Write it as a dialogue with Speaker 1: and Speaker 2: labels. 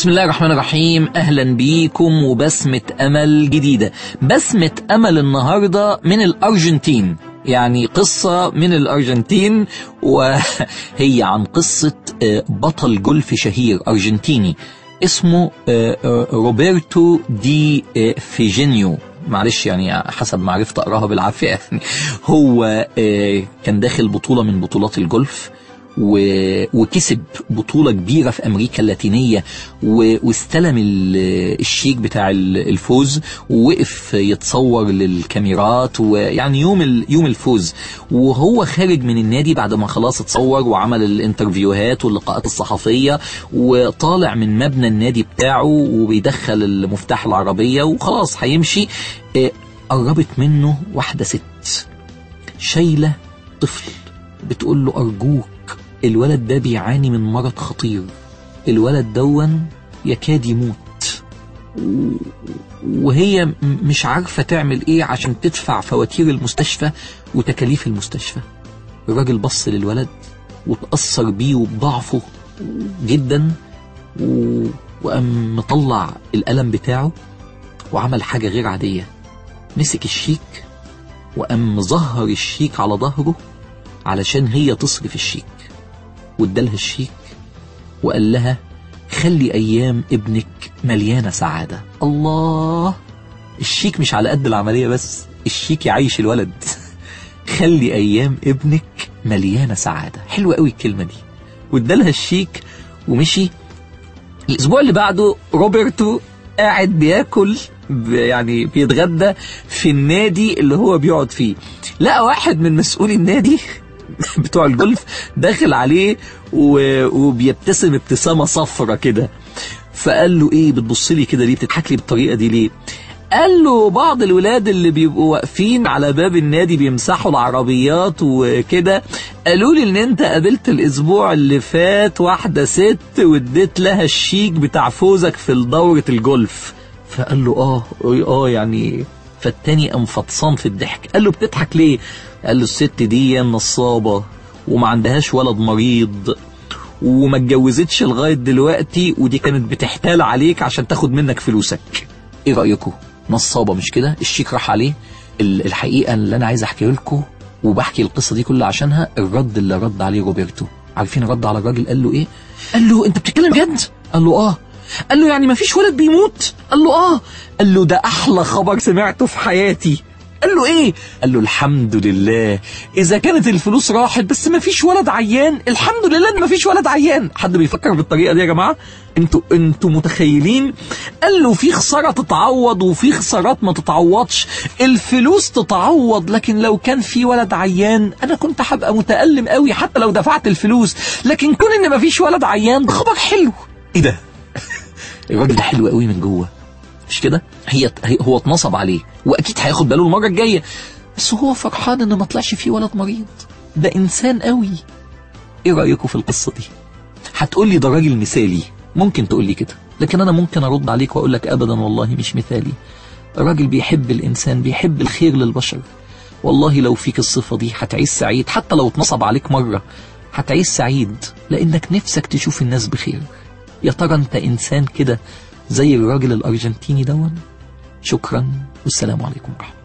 Speaker 1: بسم الله الرحمن الرحيم. أهلا بيكم وبسمة أمل جديدة. بسمة أمل النهاردة من الأرجنتين. يعني قصة من الأرجنتين وهي عن قصة بطل جولف شهير أرجنتيني. اسمه روبرتو دي فيجينيو. معلش يعني حسب ما عرفت أقراها بالعافية. يعني هو كان داخل بطولة من بطولات الجولف. وكسب بطولة كبيرة في أمريكا اللاتينية واستلم الشيك بتاع الفوز ووقف يتصور للكاميرات ويعني يوم يوم الفوز. وهو خارج من النادي بعد ما خلاص اتصور وعمل الانترفيوهات واللقاءات الصحفية وطالع من مبنى النادي بتاعه وبيدخل المفتاح العربية وخلاص هيمشي. قربت منه واحدة ست شايلة طفل بتقول له أرجوك الولد ده بيعاني من مرض خطير. الولد دون يكاد يموت. وهي مش عارفة تعمل إيه عشان تدفع فواتير المستشفى وتكاليف المستشفى. الراجل بص للولد وتأثر بيه وبضعفه جدا وقام مطلع القلم بتاعه وعمل حاجة غير عادية. مسك الشيك وقام مظهر الشيك على ظهره علشان هي تصرف الشيك. وادالها الشيك وقال لها خلي أيام ابنك مليانة سعادة. الله! الشيك مش على قد العملية بس الشيك يعيش الولد. خلي أيام ابنك مليانة سعادة. حلوة قوي الكلمة دي. وادالها الشيك ومشي. الأسبوع اللي بعده روبرتو قاعد بياكل يعني بيتغدى في النادي اللي هو بيقعد فيه. لقى واحد من مسؤولي النادي بتوع الجولف داخل عليه وبيبتسم ابتسامة صفرة كده. فقال له إيه بتبص لي كده ليه؟ بتضحك لي بالطريقة دي ليه؟ قال له بعض الولاد اللي بيبقوا واقفين على باب النادي بيمسحوا العربيات وكده قالوا لي إن أنت قابلت الأسبوع اللي فات واحدة ست واديت لها الشيك بتاع فوزك في دورة الجولف. فقال له آه آه يعني فالتاني قام فطسان في الضحك. قال له بتضحك ليه؟ قال له الست دي نصابة وما عندهاش ولد مريض وما اتجوزتش لغاية دلوقتي ودي كانت بتحتال عليك عشان تاخد منك فلوسك. إيه رأيكم نصابة مش كده؟ الشيك راح عليه. الحقيقة اللي أنا عايز احكي لكم وبحكي القصة دي كلها عشانها الرد اللي رد عليه روبرتو. عارفين رد على الراجل؟ قال له إيه؟ قال له أنت بتتكلم جد؟ قال له آه. قال له يعني ما فيش ولد بيموت؟ قال له آه. قال له ده أحلى خبر سمعته في حياتي. قال له إيه؟ قال له الحمد لله. إذا كانت الفلوس راحت بس ما فيش ولد عيان. الحمد لله إن ما فيش ولد عيان. حد بيفكر بالطريقة دي يا جماعة؟ أنتوا أنتوا متخيلين؟ قال له في خسارة تتعوض وفي خسارات ما تتعوضش. الفلوس تتعوض لكن لو كان في ولد عيان أنا كنت هبقى متألم قوي حتى لو دفعت الفلوس. لكن كون إن ما فيش ولد عيان ده خبر حلو. إيه ده؟ الراجل ده حلو قوي من جوه. مش كده؟ هي هو اتنصب عليه وأكيد هياخد باله المرة الجاية. بس هو فرحان ان ما طلعش فيه ولد مريض. ده إنسان قوي. إيه رايكم في القصة دي؟ هتقول لي ده راجل مثالي. ممكن تقول لي كده. لكن أنا ممكن أرد عليك وأقول لك ابدا والله مش مثالي. الراجل بيحب الإنسان بيحب الخير للبشر. والله لو فيك الصفة دي هتعيش سعيد. حتى لو اتنصب عليك مرة هتعيش سعيد. لأنك نفسك تشوف الناس بخير. يا ترى أنت إنسان كده زي الراجل الأرجنتيني دون؟ شكرا والسلام عليكم ورحمة